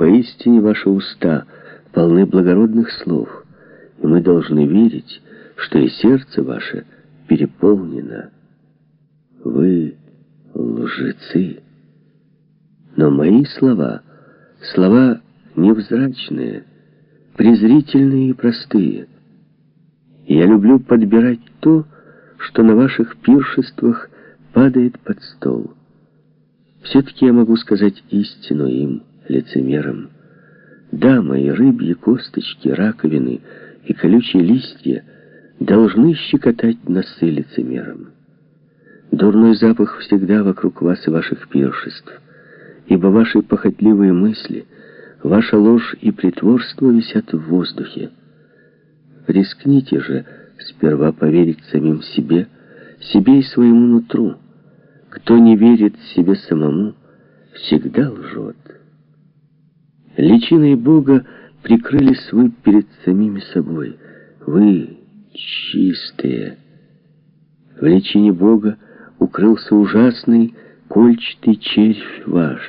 поистине ваши уста полны благородных слов, и мы должны верить, что и сердце ваше переполнено. Вы лжецы. Но мои слова, слова невзрачные, презрительные и простые. Я люблю подбирать то, что на ваших пиршествах падает под стол. Все-таки я могу сказать истину им, лицемерам. Да, мои рыбьи косточки, раковины и колючие листья должны щекотать носы лицемерам. Дурной запах всегда вокруг вас и ваших пиршеств, ибо ваши похотливые мысли, ваша ложь и притворство висят в воздухе. Рискните же сперва поверить самим себе, себе и своему нутру. Кто не верит себе самому, всегда лжет. Личиной Бога прикрылись вы перед самими собой. Вы чистые. В личине Бога укрылся ужасный кольчатый червь ваш.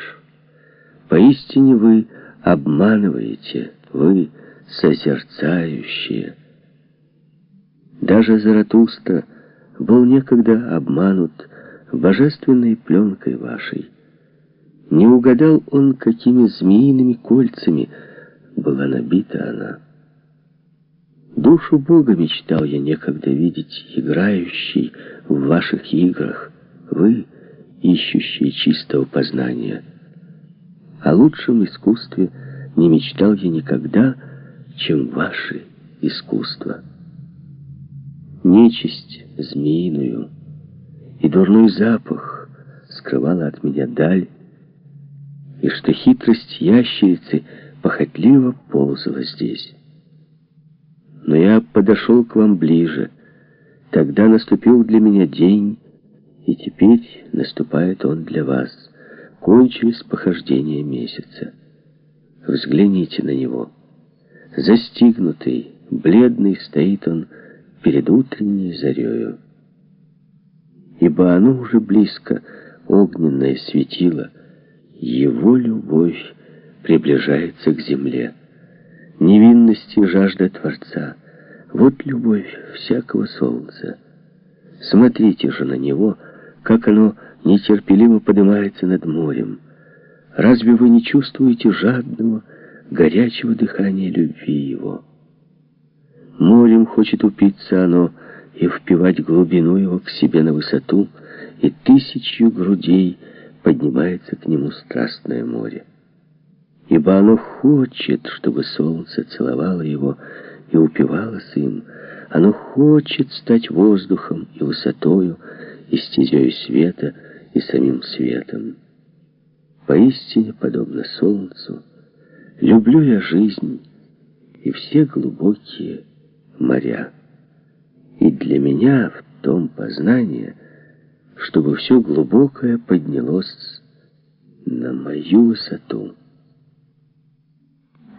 Поистине вы обманываете, вы созерцающие. Даже Заратустра был некогда обманут божественной пленкой вашей. Не угадал он, какими змеиными кольцами была набита она. Душу Бога мечтал я некогда видеть, играющей в ваших играх, вы, ищущие чистого познания. О лучшем искусстве не мечтал я никогда, чем ваше искусство. Нечисть змеиную и дурной запах скрывала от меня даль, и что хитрость ящерицы похотливо ползала здесь. Но я подошел к вам ближе. Тогда наступил для меня день, и теперь наступает он для вас. Кончились похождения месяца. Взгляните на него. Застигнутый, бледный стоит он перед утренней зарею. Ибо оно уже близко, огненное светило. Его любовь приближается к земле. Невинность и жажда Творца. Вот любовь всякого солнца. Смотрите же на него, как оно нетерпеливо поднимается над морем. Разве вы не чувствуете жадного, горячего дыхания любви его? Морем хочет упиться оно и впивать глубину его к себе на высоту, и тысячью грудей поднимается к нему страстное море ибо оно хочет, чтобы солнце целовало его и упивалось им. Оно хочет стать воздухом и высотою, и стезей света, и самим светом. Поистине, подобно солнцу, люблю я жизнь и все глубокие моря. И для меня в том познание, чтобы все глубокое поднялось на мою высоту.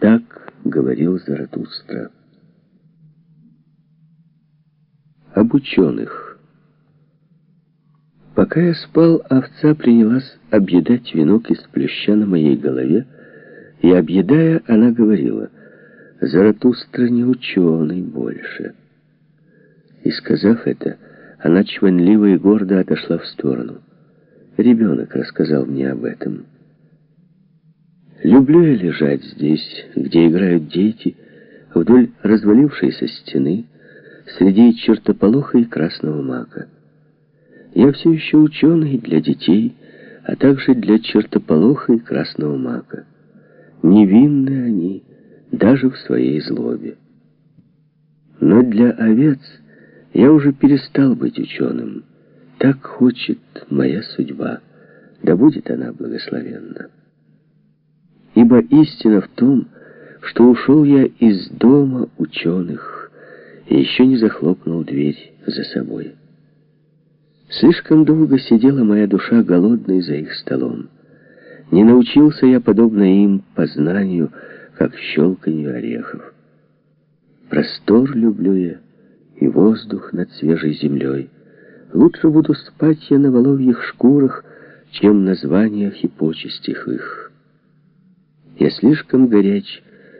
Так говорил Заратустра. Об ученых. Пока я спал, овца принялась объедать венок из плюща на моей голове, и, объедая, она говорила, «Заратустра не ученый больше». И, сказав это, она чванливо и гордо отошла в сторону. Ребенок рассказал мне об этом. Люблю я лежать здесь, где играют дети, вдоль развалившейся стены, среди чертополоха и красного мака. Я все еще ученый для детей, а также для чертополоха и красного мака. Невинны они даже в своей злобе. Но для овец я уже перестал быть ученым. Так хочет моя судьба, да будет она благословенна. Ибо истина в том, что ушел я из дома ученых и еще не захлопнул дверь за собой. Слишком долго сидела моя душа голодной за их столом. Не научился я, подобно им, познанию, как щелканью орехов. Простор люблю я и воздух над свежей землей. Лучше буду спать я на воловьих шкурах, чем на званиях и почестях их. Я слишком горяч,